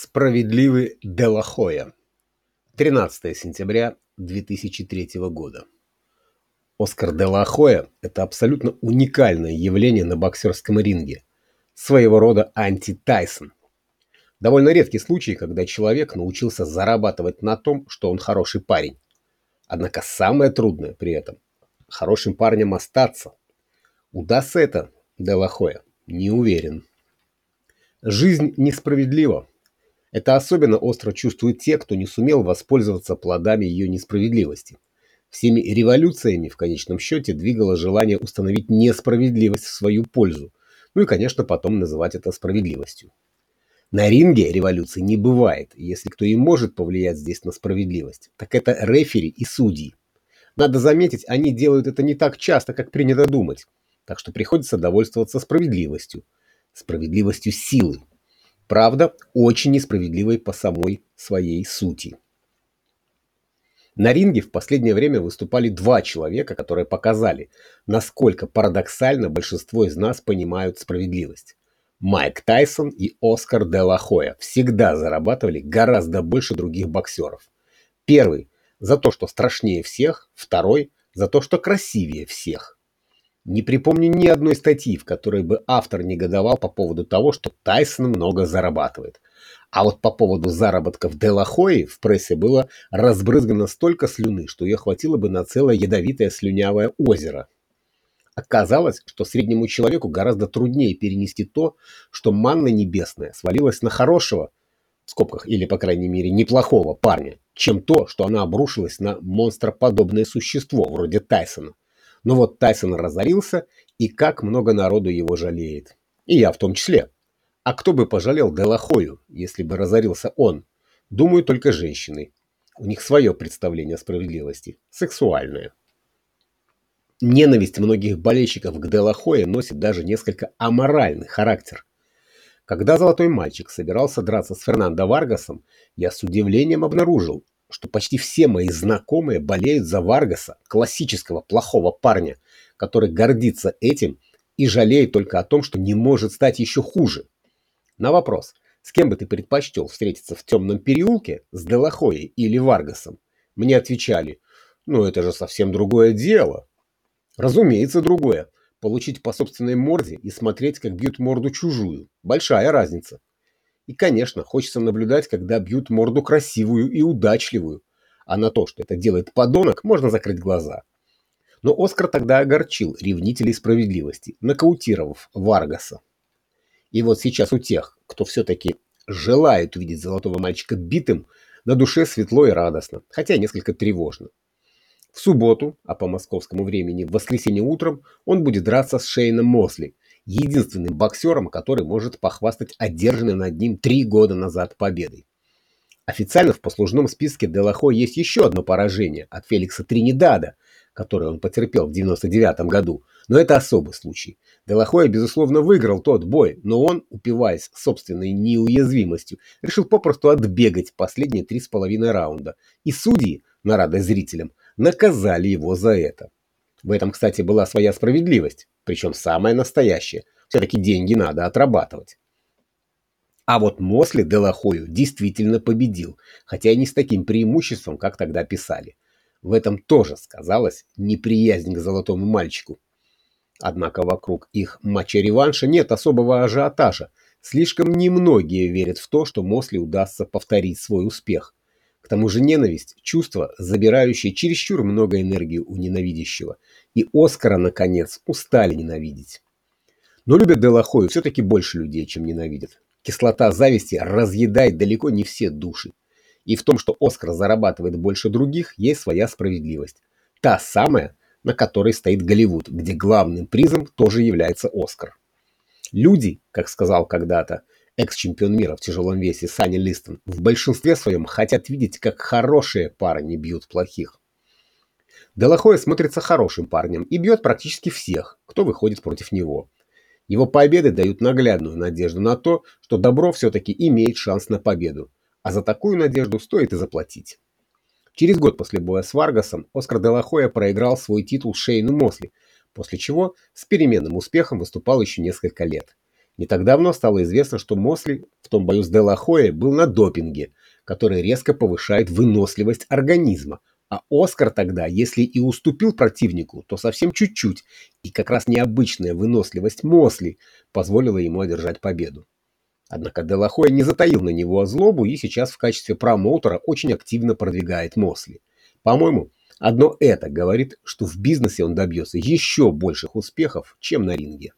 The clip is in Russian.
Справедливый Делахоя. 13 сентября 2003 года. Оскар Делахоя – это абсолютно уникальное явление на боксерском ринге. Своего рода анти-Тайсон. Довольно редкий случай, когда человек научился зарабатывать на том, что он хороший парень. Однако самое трудное при этом – хорошим парнем остаться. Удастся это Делахоя? Не уверен. Жизнь несправедлива. Это особенно остро чувствуют те, кто не сумел воспользоваться плодами ее несправедливости. Всеми революциями в конечном счете двигало желание установить несправедливость в свою пользу, ну и, конечно, потом называть это справедливостью. На ринге революции не бывает, если кто и может повлиять здесь на справедливость, так это рефери и судьи. Надо заметить, они делают это не так часто, как принято думать, так что приходится довольствоваться справедливостью, справедливостью силы, Правда, очень несправедливой по самой своей сути. На ринге в последнее время выступали два человека, которые показали, насколько парадоксально большинство из нас понимают справедливость. Майк Тайсон и Оскар де ла Хоя всегда зарабатывали гораздо больше других боксеров. Первый – за то, что страшнее всех, второй – за то, что красивее всех. Не припомню ни одной статьи, в которой бы автор негодовал по поводу того, что Тайсон много зарабатывает. А вот по поводу заработков Делахои в прессе было разбрызгано столько слюны, что ее хватило бы на целое ядовитое слюнявое озеро. Оказалось, что среднему человеку гораздо труднее перенести то, что манна небесная свалилась на хорошего, в скобках или, по крайней мере, неплохого парня, чем то, что она обрушилась на монстроподобное существо, вроде Тайсона. Но вот Тайсон разорился, и как много народу его жалеет. И я в том числе. А кто бы пожалел Делахою, если бы разорился он? Думаю, только женщины. У них свое представление о справедливости. Сексуальное. Ненависть многих болельщиков к Делахое носит даже несколько аморальный характер. Когда золотой мальчик собирался драться с Фернандо Варгасом, я с удивлением обнаружил, что почти все мои знакомые болеют за Варгаса, классического плохого парня, который гордится этим и жалеет только о том, что не может стать еще хуже. На вопрос, с кем бы ты предпочтел встретиться в темном переулке, с Делахоей или Варгасом, мне отвечали, ну это же совсем другое дело. Разумеется, другое. Получить по собственной морде и смотреть, как бьют морду чужую. Большая разница. И, конечно, хочется наблюдать, когда бьют морду красивую и удачливую. А на то, что это делает подонок, можно закрыть глаза. Но Оскар тогда огорчил ревнителей справедливости, нокаутировав Варгаса. И вот сейчас у тех, кто все-таки желает увидеть золотого мальчика битым, на душе светло и радостно, хотя несколько тревожно. В субботу, а по московскому времени в воскресенье утром, он будет драться с Шейном Мосли – единственным боксером, который может похвастать одержанной над ним три года назад победой. Официально в послужном списке Делахо есть еще одно поражение от Феликса Тринидада, которое он потерпел в 99 году, но это особый случай. Делахоя, безусловно, выиграл тот бой, но он, упиваясь собственной неуязвимостью, решил попросту отбегать последние три с половиной раунда, и судьи, на радость зрителям, наказали его за это. В этом, кстати, была своя справедливость, причем самая настоящая. Все-таки деньги надо отрабатывать. А вот Мосли Делахою действительно победил, хотя и не с таким преимуществом, как тогда писали. В этом тоже сказалась неприязнь к золотому мальчику. Однако вокруг их матча-реванша нет особого ажиотажа. Слишком немногие верят в то, что Мосли удастся повторить свой успех. К тому же ненависть – чувство, забирающее чересчур много энергии у ненавидящего. И Оскара, наконец, устали ненавидеть. Но любят Делахою все-таки больше людей, чем ненавидят. Кислота зависти разъедает далеко не все души. И в том, что Оскар зарабатывает больше других, есть своя справедливость. Та самая, на которой стоит Голливуд, где главным призом тоже является Оскар. Люди, как сказал когда-то экс-чемпион мира в тяжелом весе Санни Листон, в большинстве своем хотят видеть, как хорошие парни бьют плохих. Делахоя смотрится хорошим парнем и бьет практически всех, кто выходит против него. Его победы дают наглядную надежду на то, что добро все-таки имеет шанс на победу, а за такую надежду стоит и заплатить. Через год после боя с Варгасом Оскар Делахоя проиграл свой титул Шейну Мосли, после чего с переменным успехом выступал еще несколько лет. Не так давно стало известно, что Мосли в том бою с Делахоя был на допинге, который резко повышает выносливость организма, а Оскар тогда, если и уступил противнику, то совсем чуть-чуть, и как раз необычная выносливость Мосли позволила ему одержать победу. Однако Делахой не затаил на него злобу и сейчас в качестве промоутера очень активно продвигает Мосли. По-моему, одно это говорит, что в бизнесе он добьется еще больших успехов, чем на ринге.